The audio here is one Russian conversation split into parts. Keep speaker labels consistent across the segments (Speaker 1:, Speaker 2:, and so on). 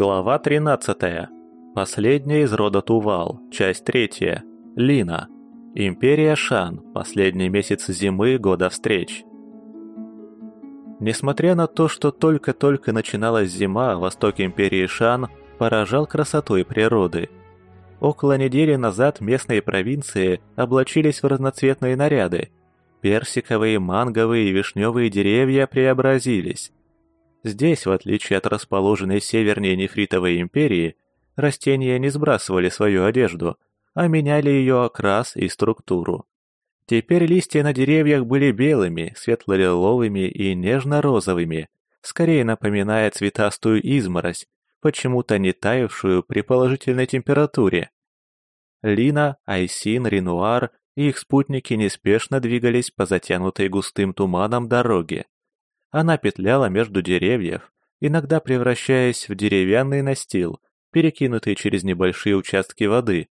Speaker 1: Глава 13. Последняя из рода Тувал. Часть 3. Лина. Империя Шан. Последний месяц зимы года встреч. Несмотря на то, что только-только начиналась зима, восток Империи Шан поражал красотой природы. Около недели назад местные провинции облачились в разноцветные наряды. Персиковые, манговые и вишневые деревья преобразились. Здесь, в отличие от расположенной севернее нефритовой империи, растения не сбрасывали свою одежду, а меняли ее окрас и структуру. Теперь листья на деревьях были белыми, светло-лиловыми и нежно-розовыми, скорее напоминая цветастую изморозь, почему-то не таявшую при положительной температуре. Лина, Айсин, Ренуар и их спутники неспешно двигались по затянутой густым туманом дороге. Она петляла между деревьев, иногда превращаясь в деревянный настил, перекинутый через небольшие участки воды.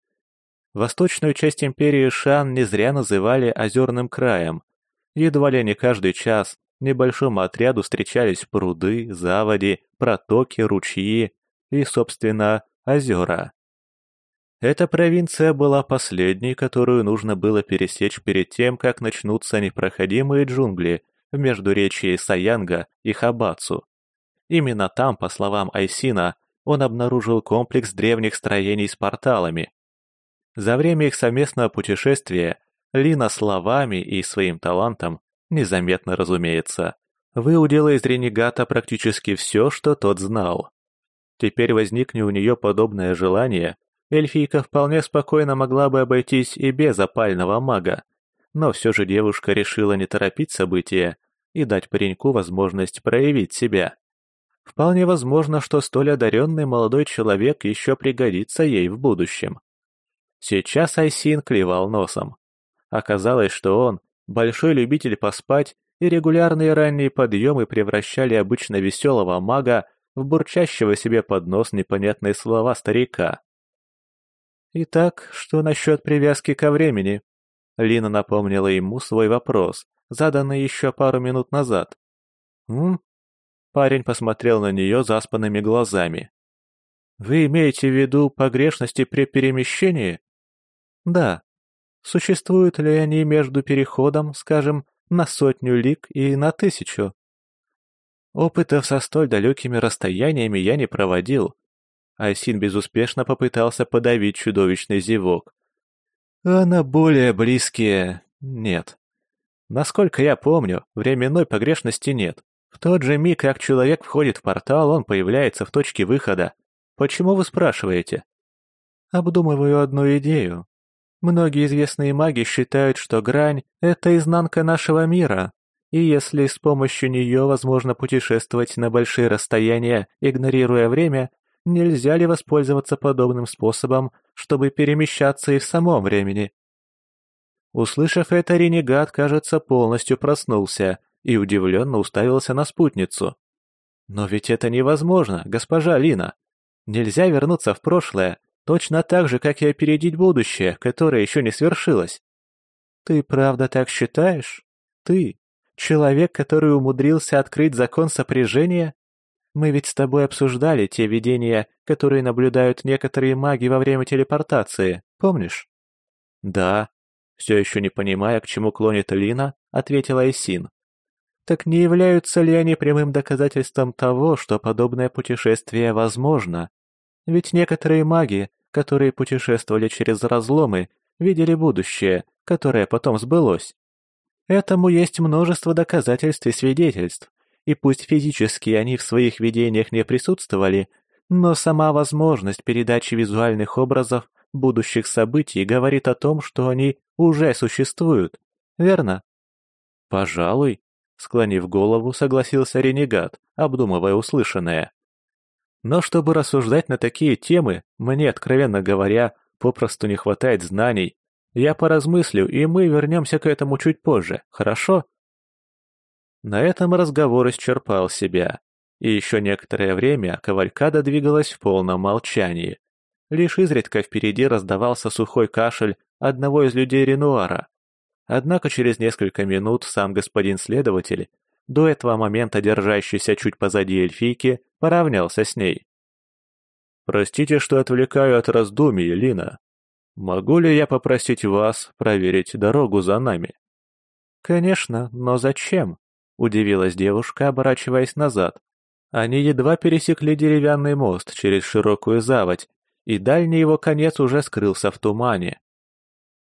Speaker 1: Восточную часть империи Шан не зря называли озерным краем. Едва ли не каждый час небольшому отряду встречались пруды, заводи, протоки, ручьи и, собственно, озера. Эта провинция была последней, которую нужно было пересечь перед тем, как начнутся непроходимые джунгли – в междуречии Саянга и Хабацу. Именно там, по словам Айсина, он обнаружил комплекс древних строений с порталами. За время их совместного путешествия Лина словами и своим талантом, незаметно разумеется, выудила из ренегата практически все, что тот знал. Теперь возникне у нее подобное желание, эльфийка вполне спокойно могла бы обойтись и без опального мага, но все же девушка решила не торопить события и дать пареньку возможность проявить себя. Вполне возможно, что столь одаренный молодой человек еще пригодится ей в будущем. Сейчас Айсин клевал носом. Оказалось, что он большой любитель поспать, и регулярные ранние подъемы превращали обычно веселого мага в бурчащего себе под нос непонятные слова старика. «Итак, что насчет привязки ко времени?» Лина напомнила ему свой вопрос, заданный еще пару минут назад. «М?» Парень посмотрел на нее заспанными глазами. «Вы имеете в виду погрешности при перемещении?» «Да. Существуют ли они между переходом, скажем, на сотню лиг и на тысячу?» Опытов со столь далекими расстояниями я не проводил. Айсин безуспешно попытался подавить чудовищный зевок. А на более близкие нет. Насколько я помню, временной погрешности нет. В тот же миг, как человек входит в портал, он появляется в точке выхода. Почему вы спрашиваете? Обдумываю одну идею. Многие известные маги считают, что грань — это изнанка нашего мира, и если с помощью нее возможно путешествовать на большие расстояния, игнорируя время, Нельзя ли воспользоваться подобным способом, чтобы перемещаться и в самом времени? Услышав это, ренегат, кажется, полностью проснулся и удивленно уставился на спутницу. Но ведь это невозможно, госпожа Лина. Нельзя вернуться в прошлое, точно так же, как и опередить будущее, которое еще не свершилось. Ты правда так считаешь? Ты, человек, который умудрился открыть закон сопряжения? Мы ведь с тобой обсуждали те видения, которые наблюдают некоторые маги во время телепортации, помнишь? Да. Все еще не понимая, к чему клонит Лина, ответила Исин. Так не являются ли они прямым доказательством того, что подобное путешествие возможно? Ведь некоторые маги, которые путешествовали через разломы, видели будущее, которое потом сбылось. Этому есть множество доказательств и свидетельств, и пусть физически они в своих видениях не присутствовали, но сама возможность передачи визуальных образов будущих событий говорит о том, что они уже существуют, верно? Пожалуй, склонив голову, согласился ренегат, обдумывая услышанное. Но чтобы рассуждать на такие темы, мне, откровенно говоря, попросту не хватает знаний. Я поразмыслю, и мы вернемся к этому чуть позже, хорошо? На этом разговор исчерпал себя, и еще некоторое время кавалькада двигалась в полном молчании. Лишь изредка впереди раздавался сухой кашель одного из людей Ренуара. Однако через несколько минут сам господин следователь, до этого момента держащийся чуть позади эльфийки, поравнялся с ней. Простите, что отвлекаю от раздумий, Лина. Могу ли я попросить вас проверить дорогу за нами?»
Speaker 2: «Конечно, но зачем?» – удивилась девушка, оборачиваясь назад. Они едва пересекли деревянный мост через широкую заводь, и дальний его конец уже скрылся в тумане.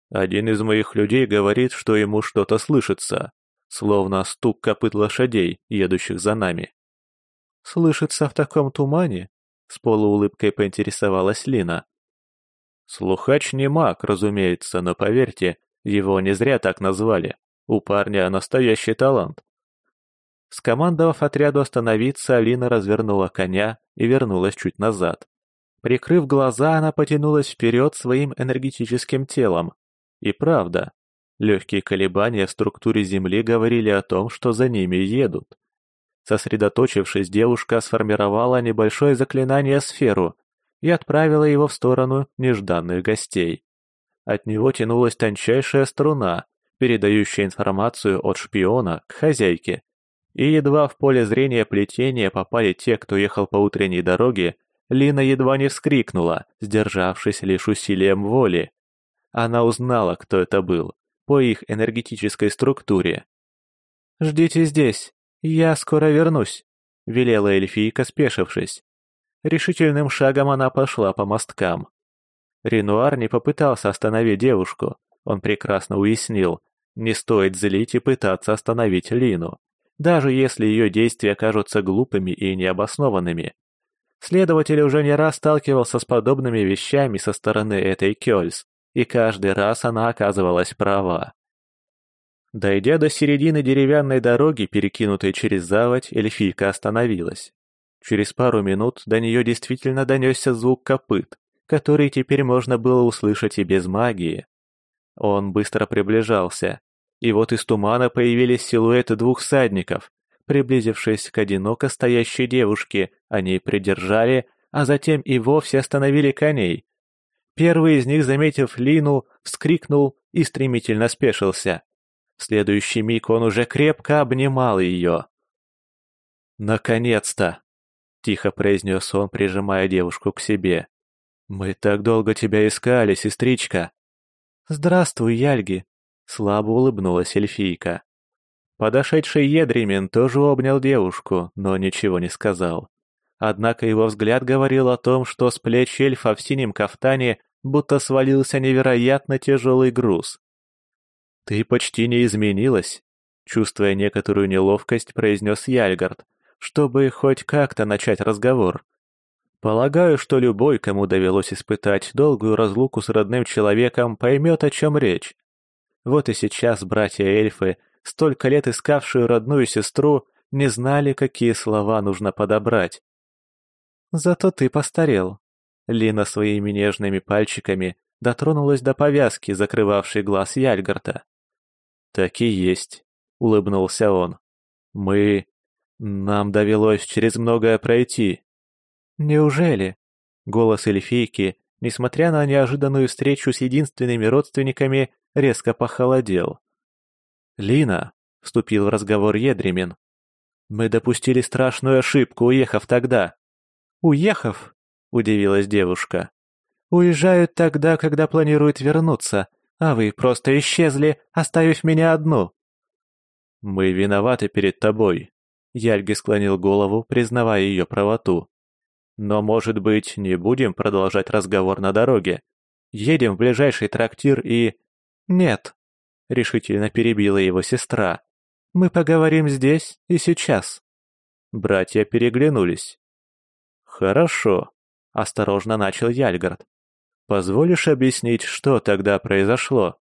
Speaker 1: Один из моих людей говорит, что ему что-то слышится, словно стук копыт лошадей, едущих за нами.
Speaker 2: «Слышится в таком тумане?» — с полуулыбкой поинтересовалась Лина.
Speaker 1: Слухач не маг, разумеется, но поверьте, его не зря так назвали. У парня настоящий талант.
Speaker 2: Скомандовав отряду остановиться, Алина развернула коня и вернулась чуть назад. Прикрыв глаза, она потянулась вперед своим энергетическим телом. И правда, легкие колебания в структуре Земли говорили о том, что за ними едут. Сосредоточившись, девушка сформировала небольшое заклинание сферу и отправила его в сторону нежданных гостей. От него тянулась тончайшая струна, передающая информацию от шпиона к хозяйке и едва в поле зрения плетения попали те, кто ехал по утренней дороге, Лина едва не вскрикнула, сдержавшись лишь усилием воли. Она узнала, кто это был, по их энергетической структуре. «Ждите здесь, я скоро вернусь», — велела эльфийка, спешившись. Решительным шагом она пошла по мосткам. Ренуар не попытался остановить девушку, он прекрасно уяснил, не стоит злить и пытаться остановить Лину даже если ее действия кажутся глупыми и необоснованными. Следователь уже не раз сталкивался с подобными вещами со стороны этой Кёльс, и каждый раз она оказывалась права. Дойдя до середины деревянной дороги, перекинутой через заводь, эльфийка остановилась. Через пару минут до нее действительно донесся звук копыт, который теперь можно было услышать и без магии. Он быстро приближался, и вот из тумана появились силуэты двух всадников. Приблизившись к одиноко стоящей девушке, они придержали, а затем и вовсе остановили коней. Первый из них, заметив Лину, вскрикнул и стремительно спешился. В следующий миг он уже крепко обнимал ее. «Наконец-то!» — тихо произнес он, прижимая девушку к себе. «Мы так долго тебя искали, сестричка!» «Здравствуй, Яльги!» Слабо улыбнулась эльфийка.
Speaker 1: Подошедший Едремин тоже обнял девушку, но ничего не сказал. Однако его взгляд говорил о том, что с плеч эльфа в синем кафтане будто свалился невероятно тяжелый груз. «Ты почти не изменилась», — чувствуя некоторую неловкость, произнес Яльгард, чтобы хоть как-то начать разговор. «Полагаю, что любой, кому довелось испытать долгую разлуку с родным человеком, поймет, о чем речь. Вот и сейчас братья-эльфы, столько лет искавшие родную сестру, не знали, какие слова нужно подобрать. «Зато ты постарел». Лина своими нежными пальчиками дотронулась до повязки, закрывавшей глаз Яльгарта. «Так и есть», — улыбнулся он. «Мы... нам довелось через многое пройти».
Speaker 2: «Неужели?» Голос эльфийки, несмотря на неожиданную встречу с единственными родственниками, резко похолодел.
Speaker 1: «Лина», — вступил в разговор Едремин, — «мы допустили страшную ошибку, уехав тогда».
Speaker 2: «Уехав?» — удивилась девушка. «Уезжают тогда, когда планируют вернуться, а вы просто исчезли, оставив меня одну».
Speaker 1: «Мы виноваты перед тобой», — Яльги склонил голову, признавая ее правоту. «Но, может быть, не будем продолжать разговор на дороге? Едем в ближайший трактир и...»
Speaker 2: «Нет», — решительно перебила его сестра. «Мы поговорим здесь и сейчас».
Speaker 1: Братья переглянулись. «Хорошо», — осторожно начал Яльгард. «Позволишь объяснить, что тогда произошло?»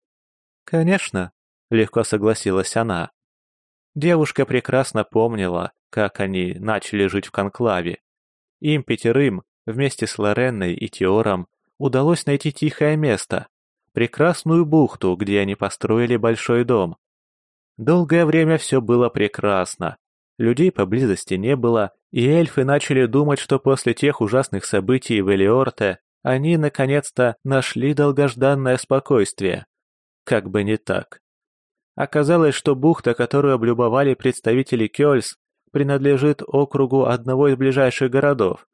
Speaker 2: «Конечно», — легко согласилась она. Девушка прекрасно помнила, как они начали жить в конклаве. Им пятерым, вместе с Лоренной и Теором, удалось найти тихое место, прекрасную бухту, где они построили большой дом. Долгое время все было прекрасно. Людей поблизости не было, и эльфы начали думать, что после тех ужасных событий в Элиорте они наконец-то нашли долгожданное спокойствие. Как бы не так. Оказалось, что бухта, которую облюбовали представители Кёльс, принадлежит округу одного из ближайших городов.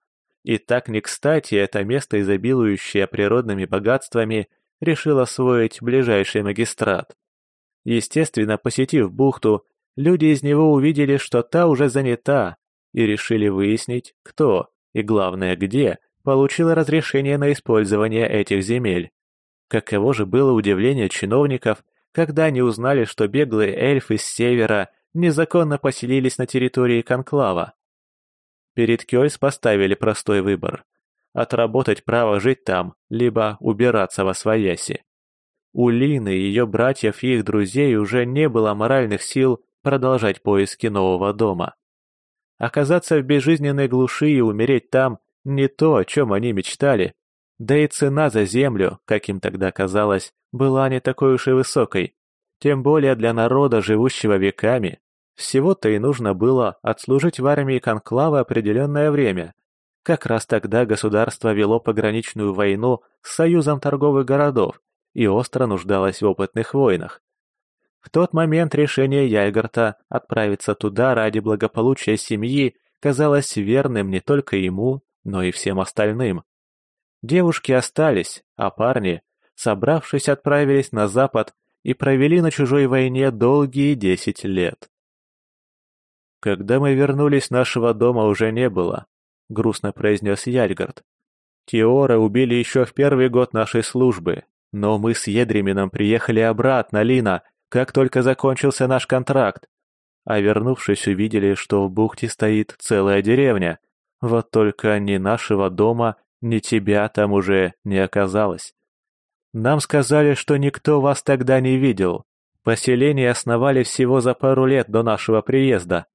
Speaker 1: И так не кстати это место, изобилующее природными богатствами, решил освоить ближайший магистрат. Естественно, посетив бухту, люди из него увидели, что та уже занята, и решили выяснить, кто, и главное, где, получил разрешение на использование этих земель. Каково же было удивление чиновников, когда они узнали, что беглые эльфы с севера незаконно поселились на территории Конклава. Перед Кёльс поставили простой выбор – отработать право жить там, либо убираться во свояси. У Лины, ее братьев и их друзей уже не было моральных сил продолжать поиски нового дома. Оказаться в безжизненной глуши и умереть там – не то, о чем они мечтали. Да и цена за землю, как им тогда казалось, была не такой уж и высокой. Тем более для народа, живущего веками. Всего-то и нужно было отслужить в армии Конклава определенное время. Как раз тогда государство вело пограничную войну с союзом торговых городов и остро нуждалось в опытных воинах. В тот момент решение Яйгарта отправиться туда ради благополучия семьи казалось верным не только ему, но и всем остальным. Девушки остались, а парни, собравшись, отправились на запад и провели на чужой войне долгие десять лет. «Когда мы вернулись, нашего дома уже не было», — грустно произнес Яльгард. «Теора убили еще в первый год нашей службы, но мы с Едремином приехали обратно, Лина, как только закончился наш контракт. А вернувшись, увидели, что в бухте стоит целая деревня. Вот только ни нашего дома, ни тебя там уже не оказалось. Нам сказали, что никто вас тогда не видел. Поселение основали всего за пару лет до нашего приезда.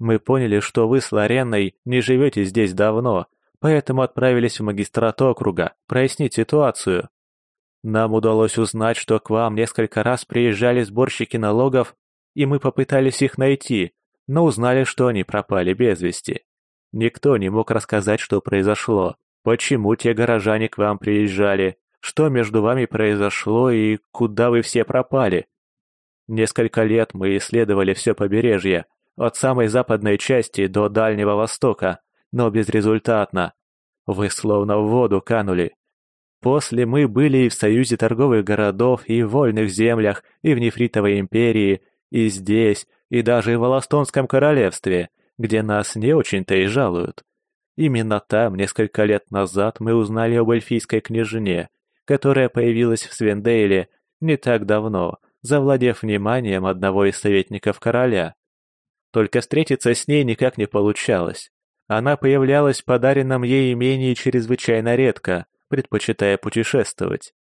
Speaker 1: Мы поняли, что вы с Лоренной не живете здесь давно, поэтому отправились в магистрат округа прояснить ситуацию. Нам удалось узнать, что к вам несколько раз приезжали сборщики налогов, и мы попытались их найти, но узнали, что они пропали без вести. Никто не мог рассказать, что произошло, почему те горожане к вам приезжали, что между вами произошло и куда вы все пропали. Несколько лет мы исследовали все побережье, от самой западной части до Дальнего Востока, но безрезультатно. Вы словно в воду канули. После мы были и в Союзе торговых городов, и в Вольных землях, и в Нефритовой империи, и здесь, и даже в Волостонском королевстве, где нас не очень-то и жалуют. Именно там, несколько лет назад, мы узнали об эльфийской княжне, которая появилась в Свендейле не так давно, завладев вниманием одного из советников короля. Только встретиться с ней никак не получалось. Она появлялась в подаренном ей имении чрезвычайно редко, предпочитая путешествовать.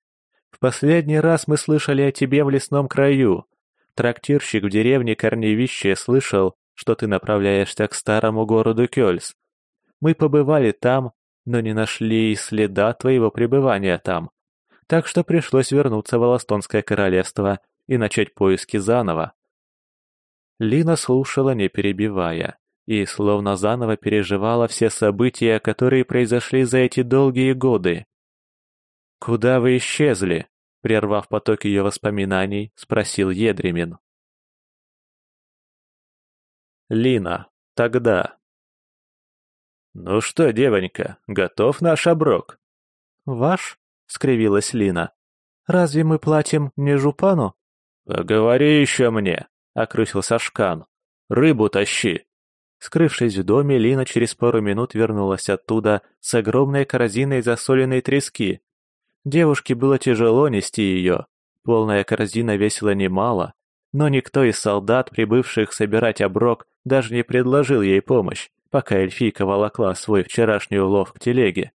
Speaker 1: В последний раз мы слышали о тебе в лесном краю. Трактирщик в деревне Корневище слышал, что ты направляешься к старому городу Кёльс. Мы побывали там, но не нашли и следа твоего пребывания там. Так что пришлось вернуться в Аластонское королевство и начать поиски заново. Лина слушала, не перебивая, и словно заново переживала все события, которые произошли за эти долгие годы. «Куда вы исчезли?» — прервав поток ее воспоминаний, спросил Едремин. Лина. Тогда. «Ну что, девонька, готов наш оброк?»
Speaker 2: «Ваш?» — скривилась Лина. «Разве мы платим не жупану?»
Speaker 1: «Поговори еще мне!» Окрысился Шкан. «Рыбу тащи!»
Speaker 2: Скрывшись в доме, Лина через пару минут вернулась оттуда с огромной корзиной засоленной трески. Девушке было тяжело нести ее. Полная корзина весила немало, но никто из солдат, прибывших собирать оброк, даже не предложил ей помощь, пока эльфийка волокла свой вчерашний улов к телеге.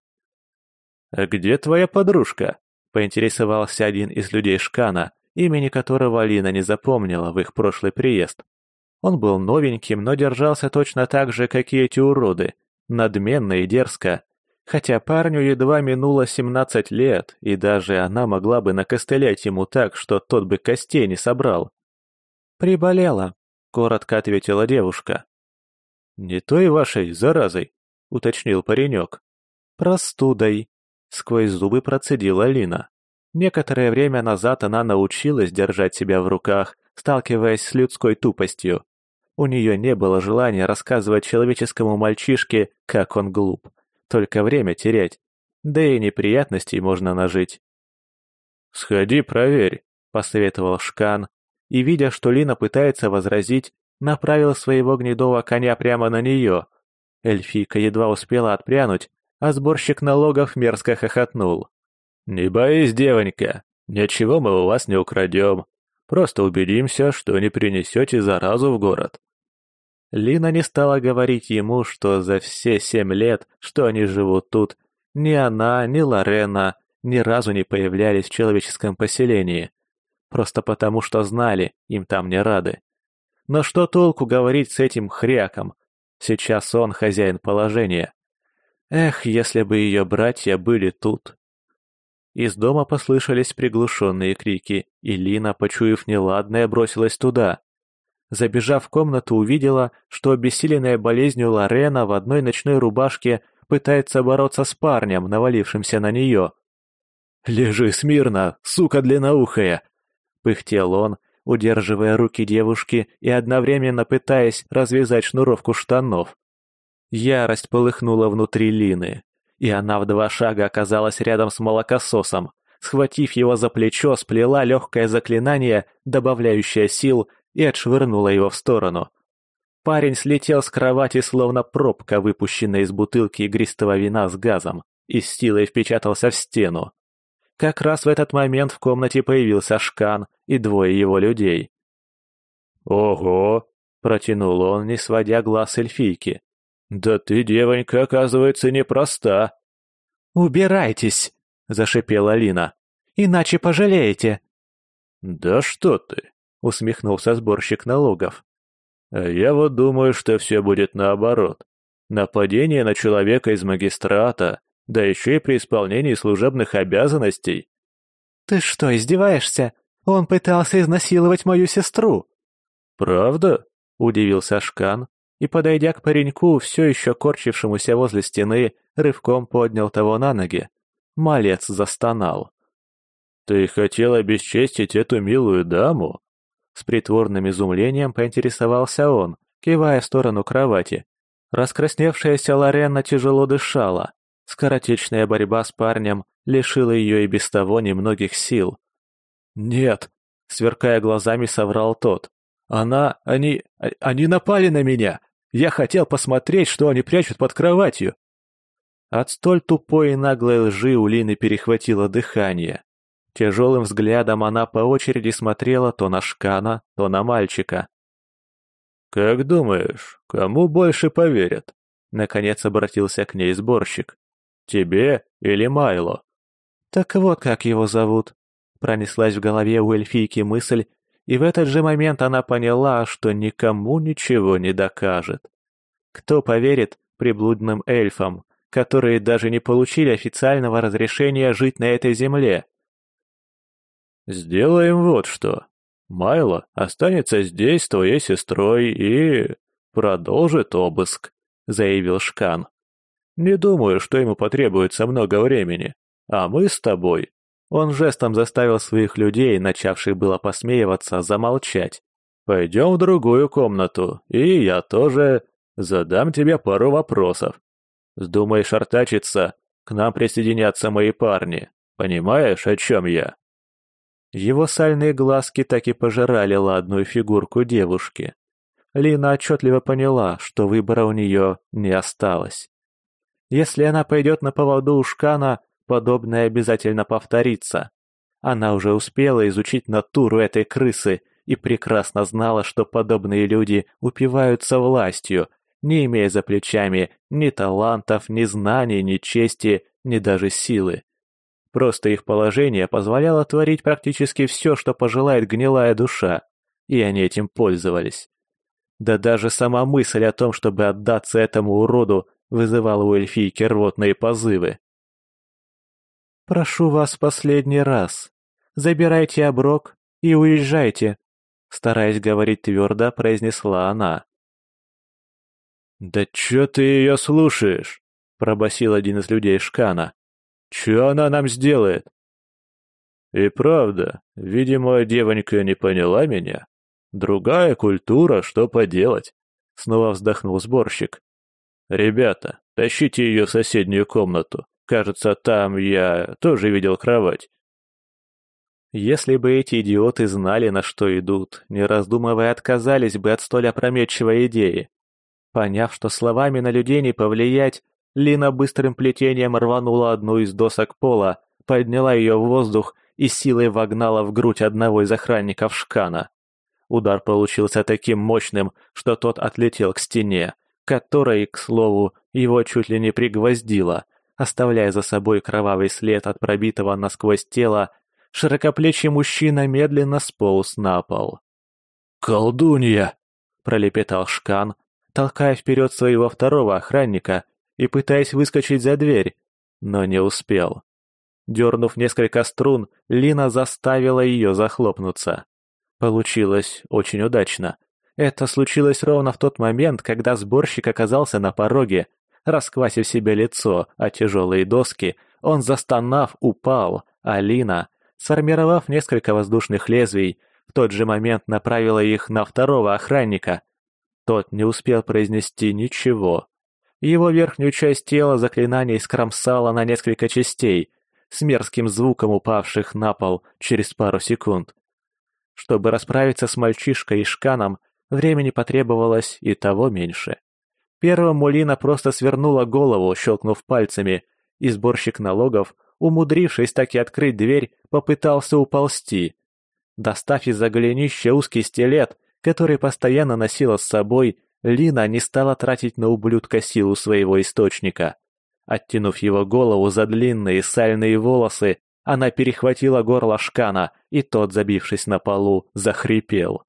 Speaker 1: «А где твоя подружка?»
Speaker 2: — поинтересовался один из людей Шкана, имени которого Алина не запомнила в их прошлый приезд. Он был новеньким, но держался точно так же, как и эти уроды, надменно и дерзко. Хотя парню едва минуло 17 лет, и даже она могла бы накостылять ему так, что тот бы костей не собрал.
Speaker 1: «Приболела», — коротко ответила девушка.
Speaker 2: «Не той вашей заразой», — уточнил паренек.
Speaker 1: «Простудой», — сквозь зубы процедила Алина. Некоторое время назад она научилась держать себя в руках, сталкиваясь с людской тупостью. У нее не было желания рассказывать человеческому мальчишке, как он глуп. только время терять. Да и неприятностей можно нажить. «Сходи, проверь», — посоветовал Шкан, и, видя, что Лина пытается возразить, направил своего гнедого коня прямо на нее. Эльфийка едва успела отпрянуть, а сборщик налогов мерзко хохотнул. «Не боись, девонька, ничего мы у вас не украдем. Просто убедимся, что не принесете заразу в город». Лина не стала говорить ему, что за все семь лет, что они живут тут, ни она, ни Лорена ни разу не появлялись в человеческом поселении. Просто потому, что знали, им там не рады. Но что толку говорить с этим хряком? Сейчас он хозяин положения. Эх, если бы ее братья были тут. Из дома послышались приглушенные крики, и Лина, почуяв неладное, бросилась туда. Забежав в комнату, увидела, что обессиленная болезнью Лорена в одной ночной рубашке пытается бороться с парнем, навалившимся на нее. «Лежи смирно, сука длинноухая!» — пыхтел он, удерживая руки девушки и одновременно пытаясь развязать шнуровку штанов. Ярость полыхнула внутри Лины, и она в два шага оказалась рядом с молокососом. Схватив его за плечо, сплела легкое заклинание, добавляющее сил, и отшвырнула его в сторону. Парень слетел с кровати, словно пробка, выпущенная из бутылки игристого вина с газом, и с силой впечатался в стену. Как раз в этот момент в комнате появился Шкан и двое его людей. «Ого!» — протянул он, не сводя глаз эльфийки. «Да ты, девонька, оказывается, непроста!» «Убирайтесь!» — зашипела Лина. «Иначе пожалеете!» «Да что ты!» — усмехнулся сборщик налогов. «Я вот думаю, что все будет наоборот. Нападение на человека из магистрата, да еще и при исполнении служебных обязанностей». «Ты что, издеваешься? Он пытался изнасиловать мою сестру!» «Правда?» — удивился Шкан и, подойдя к пареньку, все еще корчившемуся возле стены, рывком поднял того на ноги. Малец застонал. «Ты хотел обесчестить эту милую даму?» С притворным изумлением поинтересовался он, кивая в сторону кровати. Раскрасневшаяся Лорена тяжело дышала. Скоротечная борьба с парнем лишила ее и без того немногих сил. «Нет», — сверкая глазами, соврал тот. «Она... они... они напали на меня! Я хотел посмотреть, что они прячут под кроватью!» От столь тупой и наглой лжи у Лины перехватило дыхание. Тяжелым взглядом она по очереди смотрела то на Шкана, то на мальчика. «Как думаешь, кому больше поверят?» Наконец обратился к ней сборщик. «Тебе или Майло?» «Так вот как его зовут», Пронеслась в голове у эльфийки мысль, и в этот же момент она поняла, что никому ничего не докажет. Кто поверит приблудным эльфам, которые даже не получили официального разрешения жить на этой земле? «Сделаем вот что. Майло останется здесь с твоей сестрой и... продолжит обыск», — заявил Шкан. «Не думаю, что ему потребуется много времени, а мы с тобой он жестом заставил своих людей, начавших было посмеиваться, замолчать. «Пойдем в другую комнату, и я тоже задам тебе пару вопросов. Сдумаешь артачиться, к нам присоединятся мои парни. Понимаешь, о чем я?» Его сальные глазки так и пожирали ладную фигурку девушки. Лина отчетливо поняла, что выбора у нее не осталось. Если она пойдет на поводу у Шкана, подобное обязательно повторится. Она уже успела изучить натуру этой крысы и прекрасно знала, что подобные люди упиваются властью, не имея за плечами ни талантов, ни знаний, ни чести, ни даже силы. Просто их положение позволяло творить практически все, что пожелает гнилая душа, и они этим пользовались. Да даже сама мысль о том, чтобы отдаться этому уроду, вызывала у эльфийки рвотные позывы. «Прошу вас последний раз. Забирайте оброк и уезжайте», — стараясь говорить твердо, произнесла она. «Да чё ты её слушаешь?» — пробасил один из людей Шкана. «Чё она нам сделает?» «И правда, видимо, девонька не поняла меня. Другая культура, что поделать?» — снова вздохнул сборщик. «Ребята, тащите ее в соседнюю комнату. Кажется, там я тоже видел кровать».
Speaker 2: Если бы эти идиоты знали, на что идут, не раздумывая отказались бы от столь опрометчивой идеи. Поняв, что словами на людей не повлиять, Лина быстрым плетением рванула одну из досок пола, подняла ее в воздух и силой вогнала в грудь одного из охранников Шкана. Удар получился таким мощным, что тот отлетел к стене, которой, к слову, его чуть ли не пригвоздило, оставляя за собой кровавый след от пробитого насквозь тела, широкоплечий мужчина медленно сполз на пол.
Speaker 1: «Колдунья!» – пролепетал Шкан, толкая вперед своего второго охранника и пытаясь выскочить за дверь, но не успел. Дернув несколько струн, Лина заставила ее захлопнуться. Получилось очень удачно. Это случилось ровно в тот момент, когда сборщик оказался на пороге. Расквасив себе лицо о тяжелые доски, он, застонав, упал, а Лина, сформировав несколько воздушных лезвий, в тот же момент направила их на второго охранника. Тот не успел произнести ничего. Его верхнюю часть тела заклинание скромсало на несколько частей, с мерзким звуком упавших на пол через пару секунд. Чтобы расправиться с мальчишкой и шканом, времени потребовалось и того меньше. Первому Лина просто свернула голову, щелкнув пальцами, и сборщик налогов, умудрившись так и открыть дверь, попытался уползти. Достав из-за голенища узкий стилет, который постоянно носила с собой, Лина не стала тратить на ублюдка силу своего источника. Оттянув его голову за длинные сальные волосы, она перехватила горло Шкана, и тот, забившись на полу, захрипел.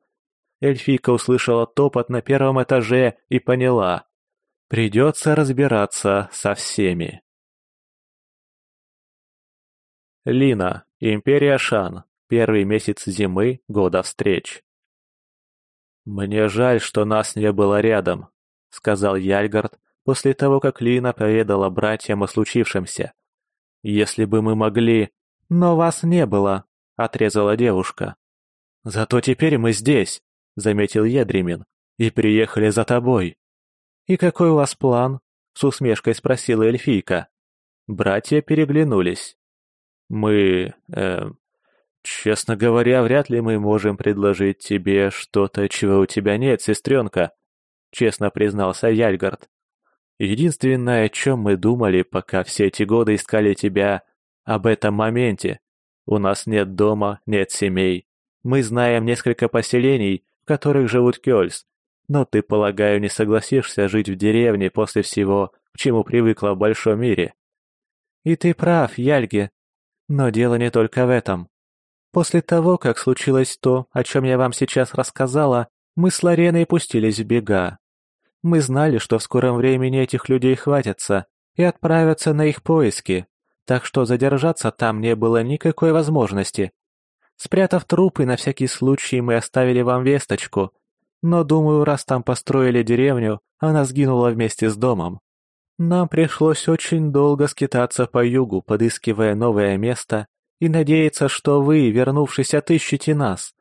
Speaker 1: Эльфийка услышала топот на первом этаже и поняла. Придется разбираться со всеми. Лина, Империя Шан, первый месяц зимы, года встреч. «Мне жаль, что нас не было рядом», — сказал Яльгард после того, как Лина поведала братьям о случившемся. «Если бы мы могли...» «Но вас не было», — отрезала девушка. «Зато теперь мы здесь», — заметил Едремин, — «и приехали за тобой». «И какой у вас план?» — с усмешкой спросила эльфийка. Братья переглянулись. «Мы... Э, честно говоря, вряд ли мы можем предложить тебе что-то, чего у тебя нет, сестренка», — честно признался Яльгард. «Единственное, о чем мы думали, пока все эти годы искали тебя, об этом моменте. У нас нет дома, нет семей. Мы знаем несколько поселений, в которых живут Кёльс, но ты, полагаю, не согласишься жить в деревне после всего, к чему привыкла в большом мире. И ты прав, Яльги. Но дело не только в этом. После того, как случилось то, о чем я вам сейчас рассказала, мы с Лареной пустились в бега. Мы знали, что в скором времени этих людей хватится и отправятся на их поиски так что задержаться там не было никакой возможности. Спрятав трупы, на всякий случай мы оставили вам весточку, но, думаю, раз там построили деревню, она сгинула вместе с домом. Нам пришлось очень долго скитаться по югу, подыскивая новое место, и надеяться, что вы, вернувшись, отыщете нас.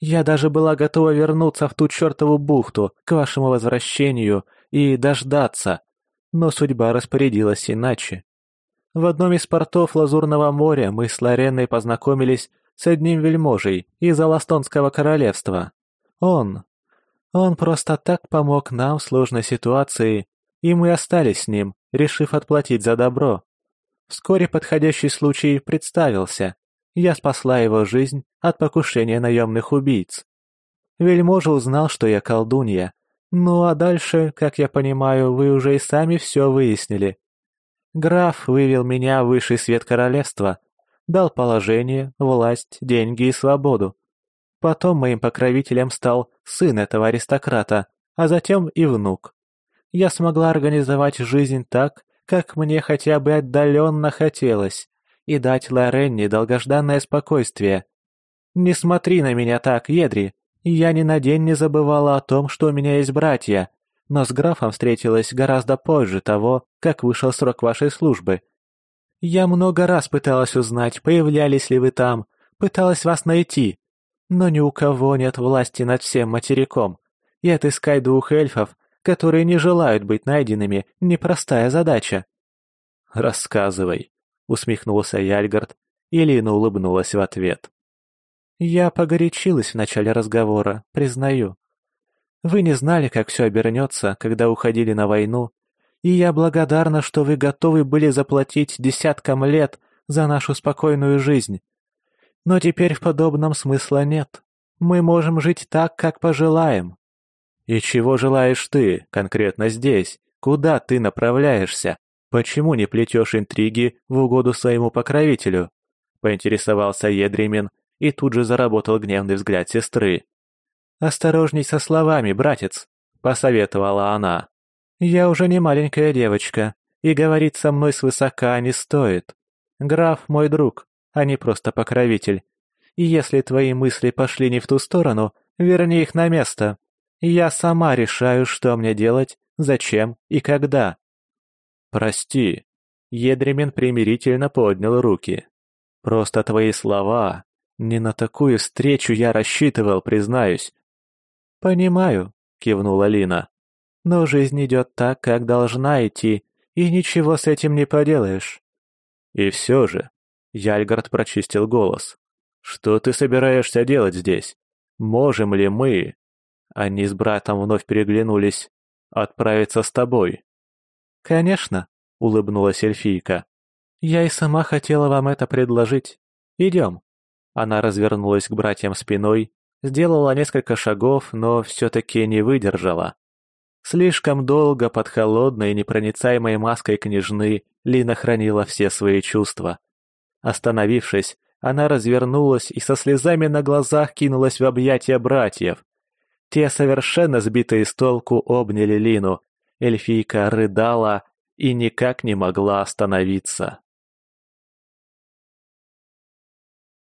Speaker 1: Я даже была готова вернуться в ту чертову бухту к вашему возвращению и дождаться, но судьба распорядилась иначе. В одном из портов Лазурного моря мы с Лореной познакомились с одним вельможей из Аластонского королевства. Он... Он просто так помог нам в сложной ситуации, и мы остались с ним, решив отплатить за добро. Вскоре подходящий случай представился. Я спасла его жизнь от покушения наемных убийц. Вельможа узнал, что я колдунья. Ну а дальше, как я понимаю, вы уже и сами все выяснили. Граф вывел меня в высший свет королевства, дал положение, власть, деньги и свободу. Потом моим покровителем стал сын этого аристократа, а затем и внук. Я смогла организовать жизнь так, как мне хотя бы отдаленно хотелось, и дать Лоренне долгожданное спокойствие. Не смотри на меня так, Едри, я ни на день не забывала о том, что у меня есть братья, но с графом встретилась гораздо позже того, как вышел срок вашей службы. Я много раз пыталась узнать, появлялись ли вы там, пыталась вас найти, но ни у кого нет власти над всем материком, и отыскать двух эльфов,
Speaker 2: которые не желают быть найденными, непростая задача».
Speaker 1: «Рассказывай», — усмехнулся Яльгард, и Лина улыбнулась в ответ.
Speaker 2: «Я погорячилась в начале разговора, признаю. Вы не знали, как все обернется, когда уходили на войну, и я благодарна, что вы готовы были заплатить десяткам лет за нашу спокойную жизнь. Но теперь в подобном смысла нет. Мы можем жить так, как пожелаем».
Speaker 1: «И чего желаешь ты, конкретно здесь? Куда ты направляешься? Почему не плетешь интриги в угоду своему покровителю?» Поинтересовался Едремин и тут же заработал гневный взгляд сестры.
Speaker 2: «Осторожней со словами, братец», — посоветовала она. «Я уже не маленькая девочка, и говорить со мной свысока не стоит. Граф мой друг, а не просто покровитель. И если твои мысли пошли не в ту сторону, верни их на место. Я сама решаю, что мне делать, зачем и когда».
Speaker 1: «Прости», — Едремин примирительно поднял руки. «Просто твои слова. Не на такую встречу я рассчитывал, признаюсь.
Speaker 2: «Понимаю», — кивнула Лина. «Но жизнь идет так, как должна идти, и ничего с этим не поделаешь».
Speaker 1: «И все же», — Яльгард прочистил голос, — «что ты собираешься делать здесь? Можем ли мы...» Они с братом вновь переглянулись. «Отправиться с тобой?»
Speaker 2: «Конечно», — улыбнулась эльфийка. «Я и сама хотела вам это предложить. Идем». Она развернулась к братьям спиной Сделала несколько шагов, но все-таки не выдержала. Слишком долго под холодной непроницаемой маской княжны Лина хранила все свои чувства. Остановившись, она развернулась и со слезами на глазах кинулась в объятия братьев. Те, совершенно сбитые с толку, обняли Лину. Эльфийка рыдала и никак не могла остановиться.